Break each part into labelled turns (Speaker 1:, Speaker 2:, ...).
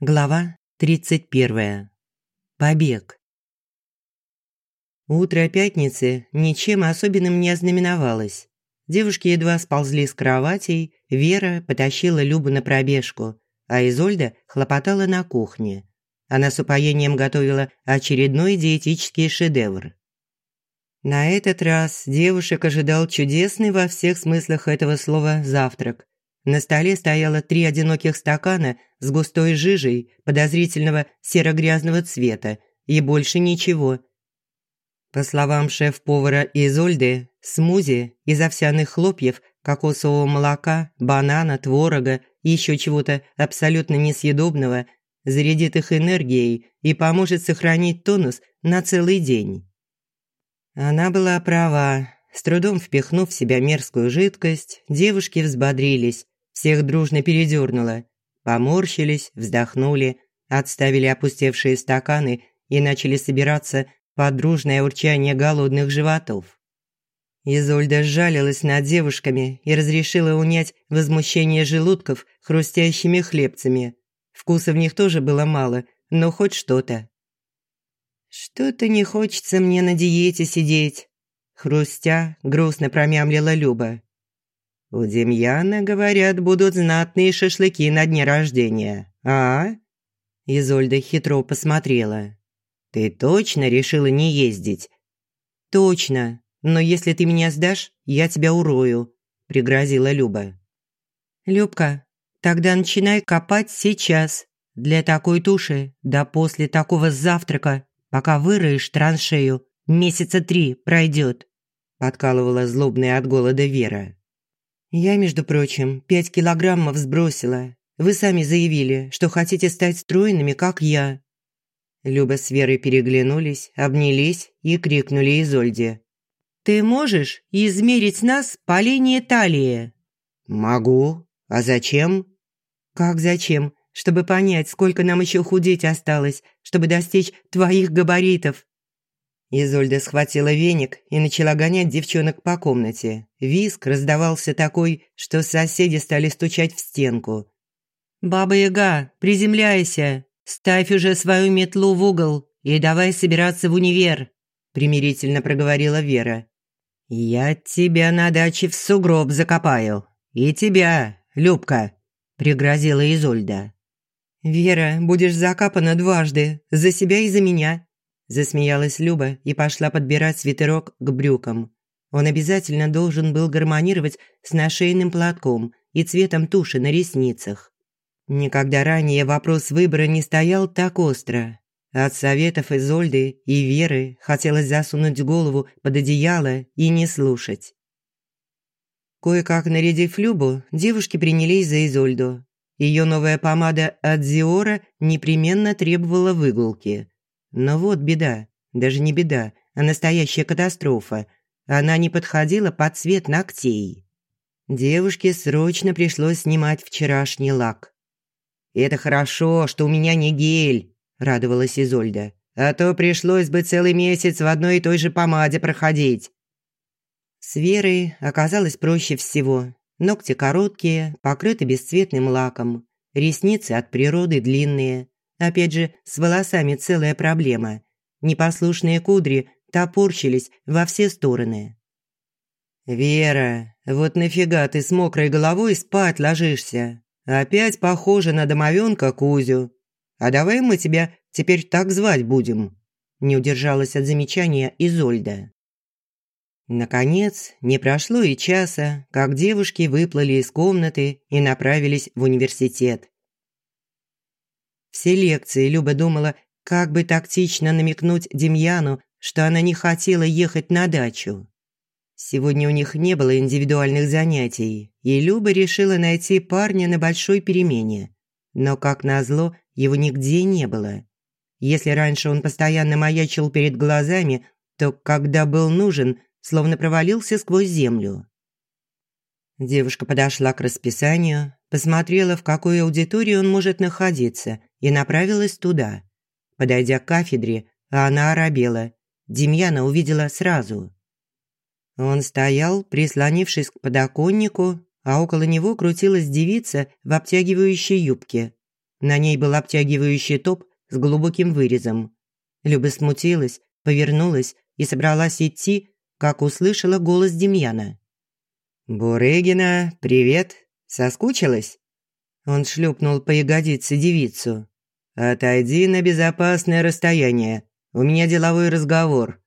Speaker 1: Глава 31. Побег. Утро пятницы ничем особенным не ознаменовалось. Девушки едва сползли с кроватей, Вера потащила Любу на пробежку, а Изольда хлопотала на кухне. Она с упоением готовила очередной диетический шедевр. На этот раз девушек ожидал чудесный во всех смыслах этого слова завтрак. На столе стояло три одиноких стакана с густой жижей подозрительного серо-грязного цвета и больше ничего. По словам шеф-повара Изольды, смузи из овсяных хлопьев, кокосового молока, банана, творога и еще чего-то абсолютно несъедобного зарядит их энергией и поможет сохранить тонус на целый день. Она была права. С трудом впихнув в себя мерзкую жидкость, девушки взбодрились всех дружно передернуло. Поморщились, вздохнули, отставили опустевшие стаканы и начали собираться под дружное урчание голодных животов. Изольда сжалилась над девушками и разрешила унять возмущение желудков хрустящими хлебцами. Вкуса в них тоже было мало, но хоть что-то. «Что-то не хочется мне на диете сидеть», – хрустя грустно промямлила Люба. «У Демьяна, говорят, будут знатные шашлыки на дне рождения, а?» Изольда хитро посмотрела. «Ты точно решила не ездить?» «Точно, но если ты меня сдашь, я тебя урою», – пригрозила Люба. «Любка, тогда начинай копать сейчас. Для такой туши, да после такого завтрака, пока выроешь траншею, месяца три пройдет», – подкалывала злобная от голода Вера. «Я, между прочим, пять килограммов сбросила. Вы сами заявили, что хотите стать стройными, как я». Люба с Верой переглянулись, обнялись и крикнули Изольде. «Ты можешь измерить нас по линии талии?»
Speaker 2: «Могу. А зачем?»
Speaker 1: «Как зачем? Чтобы понять, сколько нам еще худеть осталось, чтобы достичь твоих габаритов». Изольда схватила веник и начала гонять девчонок по комнате. Виск раздавался такой, что соседи стали стучать в стенку. «Баба-яга, приземляйся! Ставь уже свою метлу в угол и давай собираться в универ!» примирительно проговорила Вера. «Я тебя на даче в сугроб закопаю. И тебя, Любка!» пригрозила Изольда. «Вера, будешь закапана дважды, за себя и за меня», Засмеялась Люба и пошла подбирать свитерок к брюкам. Он обязательно должен был гармонировать с нашейным платком и цветом туши на ресницах. Никогда ранее вопрос выбора не стоял так остро. От советов Изольды и Веры хотелось засунуть голову под одеяло и не слушать. Кое-как нарядив Любу, девушки принялись за Изольду. Ее новая помада от Зиора непременно требовала выгулки – но вот беда, даже не беда, а настоящая катастрофа. Она не подходила под цвет ногтей. Девушке срочно пришлось снимать вчерашний лак. «Это хорошо, что у меня не гель», – радовалась Изольда. «А то пришлось бы целый месяц в одной и той же помаде проходить». С Верой оказалось проще всего. Ногти короткие, покрыты бесцветным лаком. Ресницы от природы длинные. Опять же, с волосами целая проблема. Непослушные кудри топорщились во все стороны. «Вера, вот нафига ты с мокрой головой спать ложишься? Опять похожа на домовенка Кузю. А давай мы тебя теперь так звать будем?» Не удержалась от замечания Изольда. Наконец, не прошло и часа, как девушки выплыли из комнаты и направились в университет. Все лекции Люба думала, как бы тактично намекнуть Демьяну, что она не хотела ехать на дачу. Сегодня у них не было индивидуальных занятий, и Люба решила найти парня на большой перемене. Но, как назло, его нигде не было. Если раньше он постоянно маячил перед глазами, то, когда был нужен, словно провалился сквозь землю. Девушка подошла к расписанию, посмотрела, в какой аудитории он может находиться, и направилась туда. Подойдя к кафедре, она оробела. Демьяна увидела сразу. Он стоял, прислонившись к подоконнику, а около него крутилась девица в обтягивающей юбке. На ней был обтягивающий топ с глубоким вырезом. Люба смутилась, повернулась и собралась идти, как услышала голос Демьяна.
Speaker 2: «Бурыгина, привет! Соскучилась?»
Speaker 1: Он шлепнул по ягодице девицу.
Speaker 2: «Отойди на безопасное расстояние. У меня деловой разговор».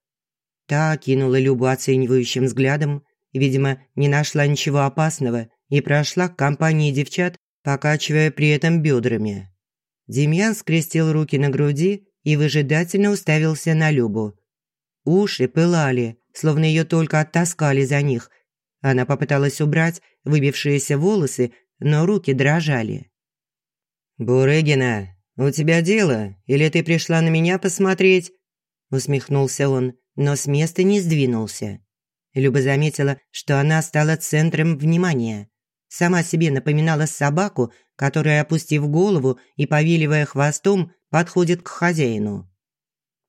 Speaker 1: Та кинула Любу оценивающим взглядом, видимо, не нашла ничего опасного и прошла к компании девчат, покачивая при этом бедрами. Демьян скрестил руки на груди и выжидательно уставился на Любу. Уши пылали, словно ее только оттаскали за них. Она попыталась убрать выбившиеся волосы, но руки дрожали.
Speaker 2: «Бурыгина, у тебя дело? Или ты пришла на меня посмотреть?»
Speaker 1: Усмехнулся он, но с места не сдвинулся. Люба заметила, что она стала центром внимания. Сама себе напоминала собаку, которая, опустив голову и повиливая хвостом, подходит к хозяину.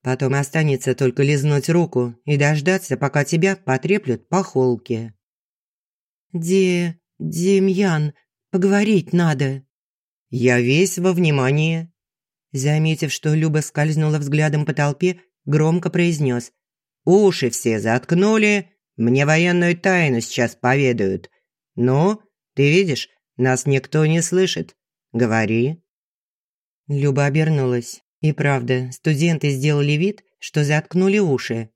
Speaker 1: Потом останется только лизнуть руку и дождаться, пока тебя потреплют по холке. «Де... Демьян, поговорить надо».
Speaker 2: «Я весь во внимании».
Speaker 1: Заметив, что Люба скользнула взглядом по толпе, громко произнес.
Speaker 2: «Уши все заткнули, мне военную тайну сейчас поведают. Ну, ты видишь, нас никто не слышит. Говори».
Speaker 1: Люба обернулась. И правда, студенты сделали вид, что заткнули уши.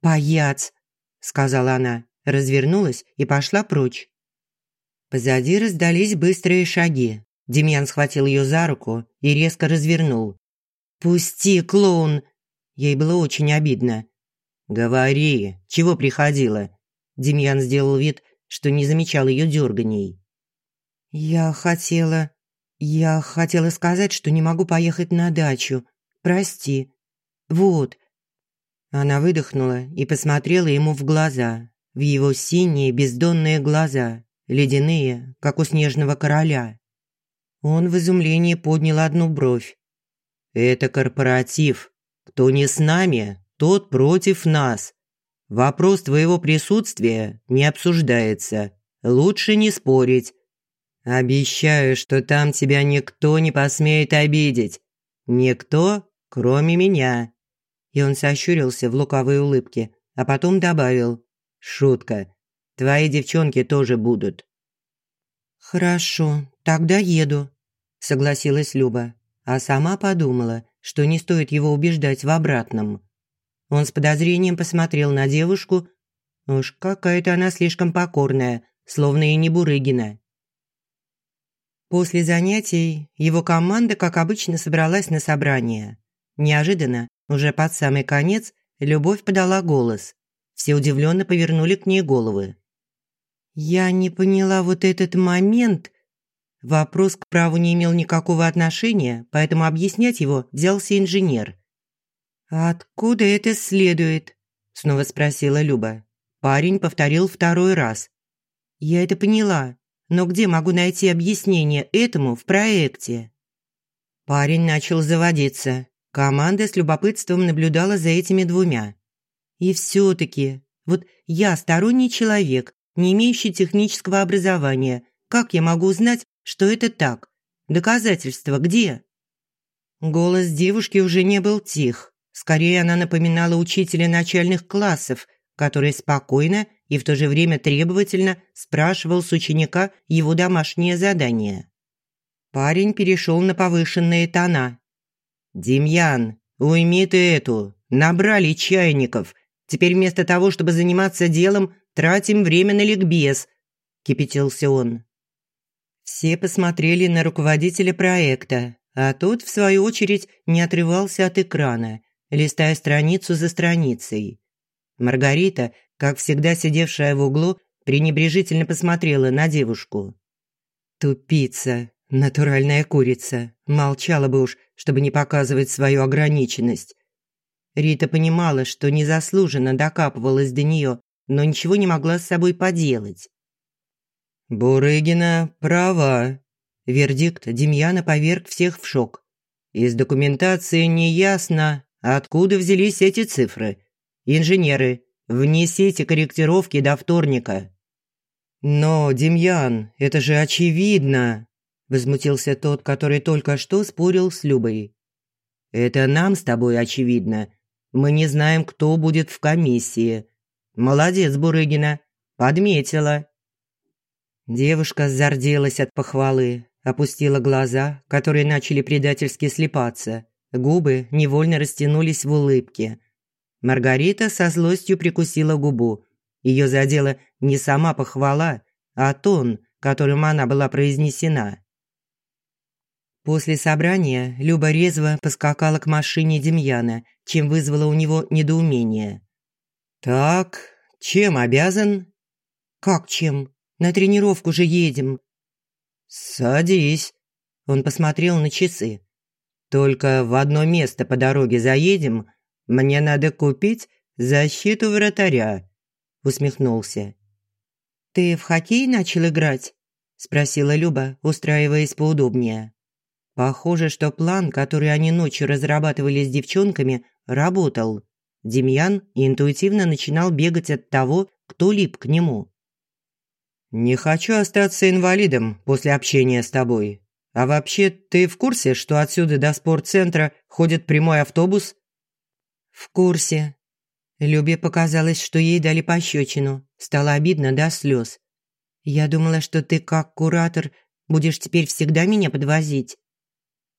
Speaker 1: «Паяц!» – сказала она, развернулась и пошла прочь. Позади раздались быстрые шаги. Демьян схватил ее за руку и резко развернул. «Пусти, клоун!» Ей было очень обидно.
Speaker 2: «Говори, чего приходила?»
Speaker 1: Демьян сделал вид, что не замечал ее дерганий. «Я хотела... Я хотела сказать, что не могу поехать на дачу. Прости. Вот». Она выдохнула и посмотрела ему в глаза, в его синие бездонные глаза, ледяные, как у снежного короля. Он в изумлении поднял одну бровь.
Speaker 2: «Это корпоратив. Кто не с нами, тот против нас. Вопрос твоего присутствия не обсуждается. Лучше не спорить. Обещаю, что там тебя никто не посмеет обидеть. Никто, кроме меня». И он сощурился в лукавой улыбке, а потом добавил «Шутка. Твои девчонки тоже будут».
Speaker 1: «Хорошо, тогда еду», – согласилась Люба, а сама подумала, что не стоит его убеждать в обратном. Он с подозрением посмотрел на девушку. Уж какая-то она слишком покорная, словно и не Бурыгина. После занятий его команда, как обычно, собралась на собрание. Неожиданно, уже под самый конец, Любовь подала голос. Все удивленно повернули к ней головы. «Я не поняла вот этот момент», Вопрос к праву не имел никакого отношения, поэтому объяснять его взялся инженер. «Откуда это следует?» – снова спросила Люба. Парень повторил второй раз. «Я это поняла, но где могу найти объяснение этому в проекте?» Парень начал заводиться. Команда с любопытством наблюдала за этими двумя. «И все-таки, вот я сторонний человек, не имеющий технического образования. Как я могу узнать, что это так? Доказательства где?» Голос девушки уже не был тих. Скорее, она напоминала учителя начальных классов, который спокойно и в то же время требовательно спрашивал с ученика его домашнее задание. Парень перешел на повышенные тона. «Демьян, уйми ты эту, набрали чайников. Теперь вместо того, чтобы заниматься делом, тратим время на ликбез», – кипятился он. Все посмотрели на руководителя проекта, а тот, в свою очередь, не отрывался от экрана листая страницу за страницей. Маргарита, как всегда сидевшая в углу, пренебрежительно посмотрела на девушку. «Тупица, натуральная курица, молчала бы уж, чтобы не показывать свою ограниченность». Рита понимала, что незаслуженно докапывалась до нее, но ничего не могла с собой поделать.
Speaker 2: «Бурыгина права», –
Speaker 1: вердикт Демьяна поверг всех в шок.
Speaker 2: «Из документации не ясно, Откуда взялись эти цифры? Инженеры, внесите корректировки до вторника.
Speaker 1: Но, Демьян, это же очевидно. – возмутился тот, который только что спорил с Любой.
Speaker 2: «Это нам с тобой очевидно. Мы не знаем, кто будет в комиссии. Молодец, Бурыгина, подметила».
Speaker 1: Девушка зарделась от похвалы, опустила глаза, которые начали предательски слепаться. Губы невольно растянулись в улыбке. Маргарита со злостью прикусила губу. Ее задела не сама похвала, а тон, которым она была произнесена. После собрания Люба резво поскакала к машине Демьяна, чем вызвала у него недоумение.
Speaker 2: «Так, чем обязан?»
Speaker 1: «Как чем? На тренировку же едем».
Speaker 2: «Садись».
Speaker 1: Он посмотрел на часы.
Speaker 2: «Только в одно место по дороге заедем. Мне надо купить защиту вратаря», – усмехнулся.
Speaker 1: «Ты в хоккей начал играть?» – спросила Люба, устраиваясь поудобнее. Похоже, что план, который они ночью разрабатывали с девчонками, работал. Демьян интуитивно начинал бегать от того, кто лип к нему.
Speaker 2: «Не хочу остаться инвалидом после общения с тобой. А вообще, ты в курсе, что отсюда до спортцентра ходит прямой автобус?»
Speaker 1: «В курсе». Любе показалось, что ей дали пощечину. Стало обидно до слез. «Я думала, что ты, как куратор, будешь теперь всегда меня подвозить».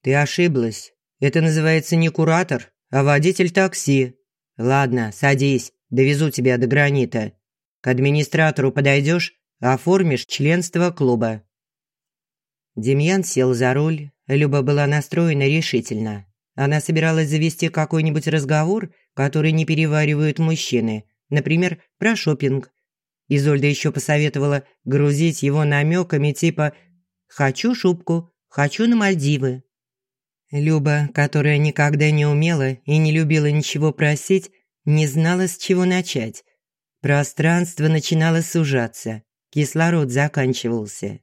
Speaker 2: «Ты ошиблась. Это называется не куратор, а водитель такси. Ладно, садись, довезу тебя до гранита. К администратору подойдешь, оформишь членство клуба».
Speaker 1: Демьян сел за руль. Люба была настроена решительно. Она собиралась завести какой-нибудь разговор, который не переваривают мужчины, например, про шопинг. Изольда еще посоветовала грузить его намеками типа «хочу шубку», «хочу на Мальдивы». Люба, которая никогда не умела и не любила ничего просить, не знала, с чего начать. Пространство начинало сужаться, кислород заканчивался.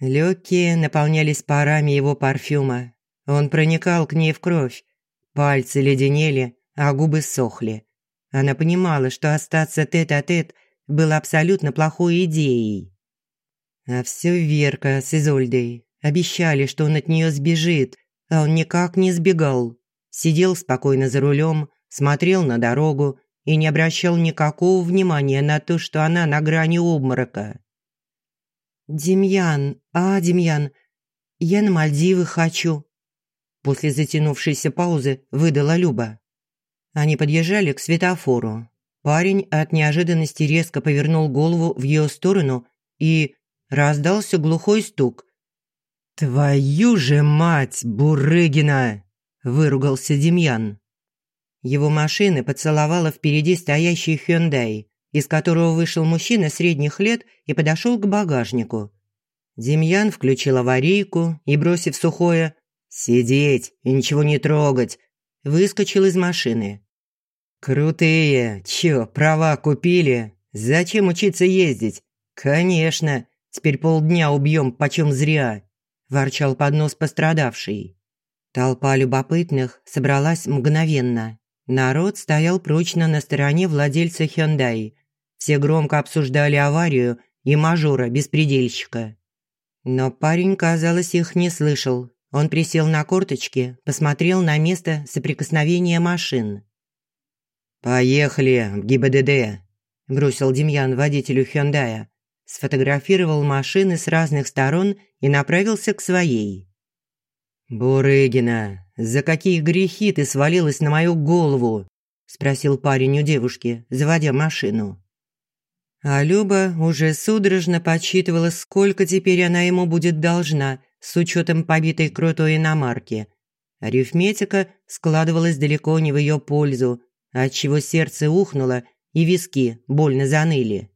Speaker 1: Легкие наполнялись парами его парфюма. Он проникал к ней в кровь. Пальцы леденели, а губы сохли. Она понимала, что остаться тет-а-тет -тет было абсолютно плохой идеей. А все Верка с Изольдой обещали, что он от нее сбежит, он никак не сбегал. Сидел спокойно за рулем, смотрел на дорогу и не обращал никакого внимания на то, что она на грани обморока. «Демьян, а, Демьян, я на Мальдивы хочу», после затянувшейся паузы выдала Люба. Они подъезжали к светофору. Парень от неожиданности резко повернул голову в ее сторону и раздался глухой стук.
Speaker 2: «Твою же мать, Бурыгина!» – выругался Демьян.
Speaker 1: Его машина поцеловала впереди стоящий Hyundai, из которого вышел мужчина средних лет и подошел к багажнику. Демьян включил аварийку и, бросив сухое «Сидеть и ничего не трогать», выскочил из машины.
Speaker 2: «Крутые! Чё, права купили? Зачем учиться ездить? Конечно, теперь полдня убьем почем зря».
Speaker 1: – ворчал под нос пострадавший. Толпа любопытных собралась мгновенно. Народ стоял прочно на стороне владельца Hyundai. Все громко обсуждали аварию и мажора-беспредельщика. Но парень, казалось, их не слышал. Он присел на корточки, посмотрел на место соприкосновения машин.
Speaker 2: «Поехали в ГИБДД», – бросил Демьян водителю Hyundai
Speaker 1: сфотографировал машины с разных сторон и направился к своей.
Speaker 2: «Бурыгина, за какие грехи ты свалилась на мою голову?» – спросил парень у девушки, заводя машину.
Speaker 1: А Люба уже судорожно подсчитывала, сколько теперь она ему будет должна с учетом побитой крутой иномарки. Арифметика складывалась далеко не в ее пользу, отчего сердце ухнуло и виски больно заныли.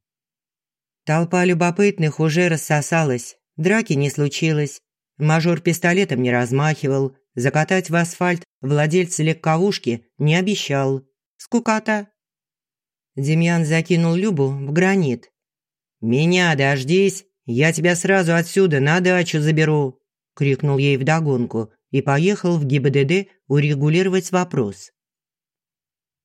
Speaker 1: Толпа любопытных уже рассосалась, драки не случилось. Мажор пистолетом не размахивал, закатать в асфальт владельца легковушки не обещал. Скукота. Демьян закинул Любу в гранит. «Меня дождись, я тебя сразу отсюда на дачу заберу!» – крикнул ей вдогонку и поехал в ГИБДД урегулировать вопрос.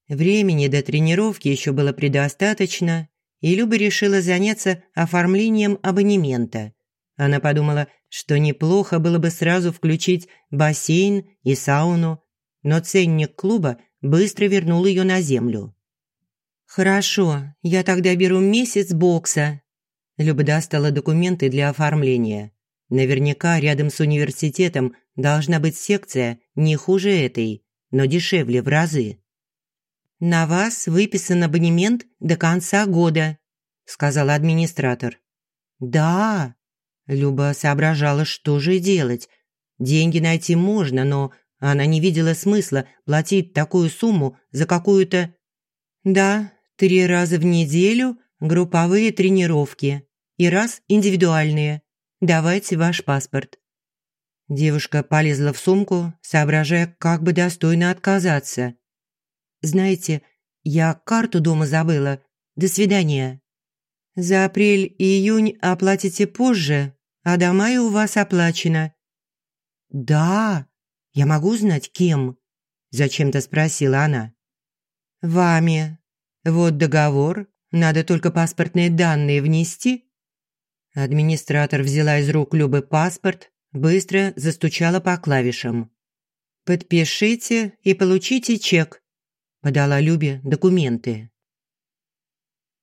Speaker 1: Времени до тренировки еще было предостаточно, и Люба решила заняться оформлением абонемента. Она подумала, что неплохо было бы сразу включить бассейн и сауну, но ценник клуба быстро вернул ее на землю. «Хорошо, я тогда беру месяц бокса». Люба достала документы для оформления. Наверняка рядом с университетом должна быть секция не хуже этой, но дешевле в разы. «На вас выписан абонемент до конца года», – сказал администратор. «Да», – Люба соображала, что же делать. Деньги найти можно, но она не видела смысла платить такую сумму за какую-то... «Да, три раза в неделю групповые тренировки и раз индивидуальные. Давайте ваш паспорт». Девушка полезла в сумку, соображая, как бы достойно отказаться. «Знаете, я карту дома забыла. До свидания». «За апрель и июнь оплатите позже, а до мая у вас оплачено». «Да, я могу знать, кем?» – зачем-то спросила она. «Вами. Вот договор. Надо только паспортные данные внести». Администратор взяла из рук Любы паспорт, быстро застучала по клавишам. «Подпишите и получите чек», – подала Любе документы.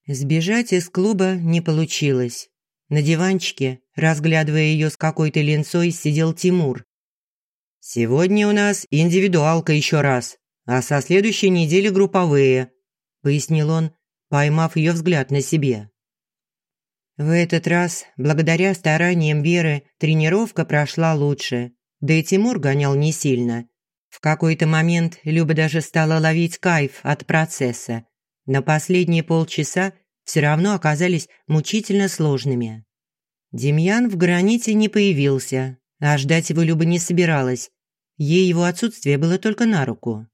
Speaker 1: Сбежать из клуба не получилось. На диванчике, разглядывая ее с какой-то ленцой, сидел Тимур. «Сегодня у нас индивидуалка еще раз, а со следующей недели групповые», – пояснил он, поймав ее взгляд на себе. В этот раз, благодаря стараниям Веры, тренировка прошла лучше. Да и Тимур гонял не сильно. В какой-то момент Люба даже стала ловить кайф от процесса. На последние полчаса все равно оказались мучительно сложными. Демьян в граните не появился, а ждать его Люба не собиралась. Ей его отсутствие было только на руку.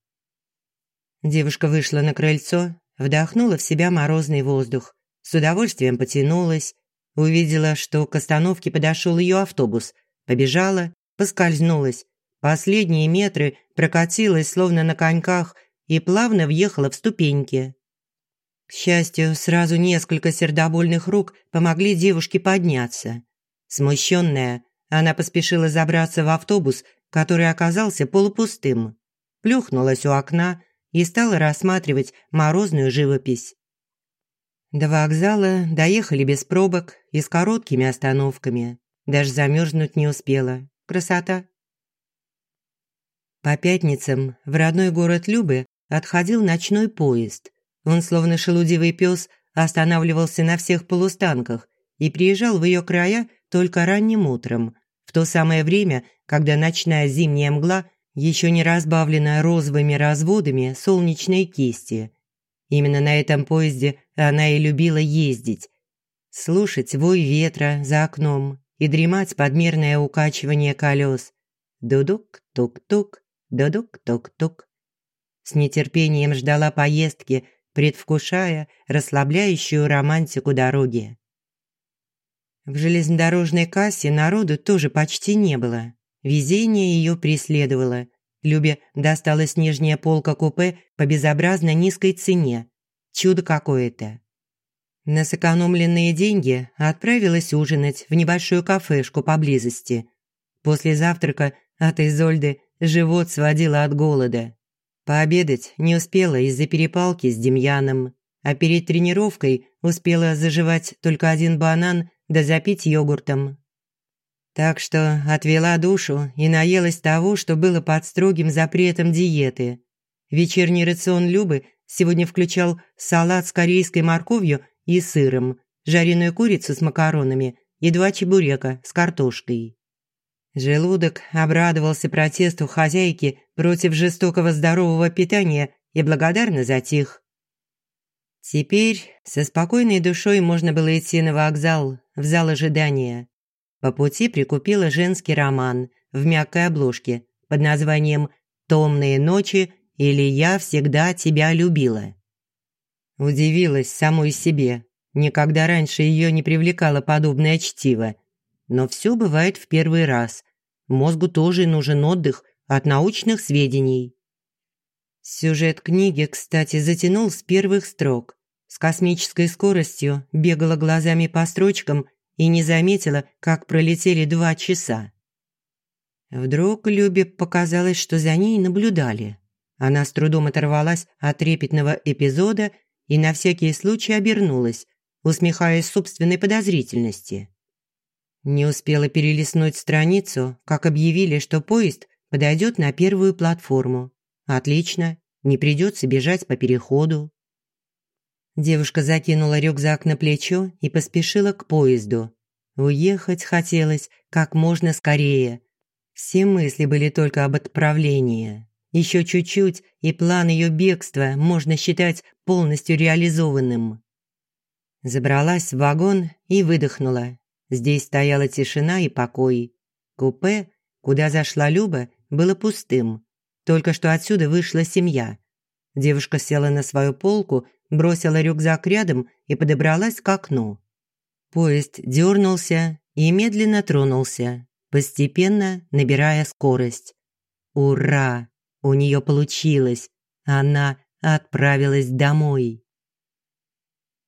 Speaker 1: Девушка вышла на крыльцо, вдохнула в себя морозный воздух с удовольствием потянулась, увидела, что к остановке подошел ее автобус, побежала, поскользнулась, последние метры прокатилась, словно на коньках, и плавно въехала в ступеньки. К счастью, сразу несколько сердобольных рук помогли девушке подняться. Смущенная, она поспешила забраться в автобус, который оказался полупустым, плюхнулась у окна и стала рассматривать морозную живопись. До вокзала доехали без пробок и с короткими остановками. Даже замерзнуть не успела. Красота. По пятницам в родной город Любы отходил ночной поезд. Он, словно шелудивый пес, останавливался на всех полустанках и приезжал в ее края только ранним утром, в то самое время, когда ночная зимняя мгла еще не разбавлена розовыми разводами солнечной кисти – Именно на этом поезде она и любила ездить. Слушать вой ветра за окном и дремать подмерное укачивание колес. Дудук-тук-тук, дудук-тук-тук. С нетерпением ждала поездки, предвкушая расслабляющую романтику дороги. В железнодорожной кассе народу тоже почти не было. Везение ее преследовало – Любе досталась нижняя полка купе по безобразно низкой цене. Чудо какое-то. На сэкономленные деньги отправилась ужинать в небольшую кафешку поблизости. После завтрака от Изольды живот сводило от голода. Пообедать не успела из-за перепалки с Демьяном, а перед тренировкой успела заживать только один банан да запить йогуртом. Так что отвела душу и наелась того, что было под строгим запретом диеты. Вечерний рацион Любы сегодня включал салат с корейской морковью и сыром, жареную курицу с макаронами и два чебурека с картошкой. Желудок обрадовался протесту хозяйки против жестокого здорового питания и благодарно затих. Теперь со спокойной душой можно было идти на вокзал, в зал ожидания. По пути прикупила женский роман в мягкой обложке под названием «Томные ночи» или «Я всегда тебя любила». Удивилась самой себе. Никогда раньше ее не привлекало подобное чтиво. Но все бывает в первый раз. Мозгу тоже нужен отдых от научных сведений. Сюжет книги, кстати, затянул с первых строк. С космической скоростью бегала глазами по строчкам и не заметила, как пролетели два часа. Вдруг Любе показалось, что за ней наблюдали. Она с трудом оторвалась от трепетного эпизода и на всякий случай обернулась, усмехаясь собственной подозрительности. Не успела перелистнуть страницу, как объявили, что поезд подойдет на первую платформу. Отлично, не придется бежать по переходу. Девушка закинула рюкзак на плечо и поспешила к поезду. Уехать хотелось как можно скорее. Все мысли были только об отправлении. Еще чуть-чуть, и план ее бегства можно считать полностью реализованным. Забралась в вагон и выдохнула. Здесь стояла тишина и покой. Купе, куда зашла Люба, было пустым. Только что отсюда вышла семья. Девушка села на свою полку, бросила рюкзак рядом и подобралась к окну. Поезд дернулся и медленно тронулся, постепенно набирая скорость. Ура! У нее получилось. Она отправилась домой.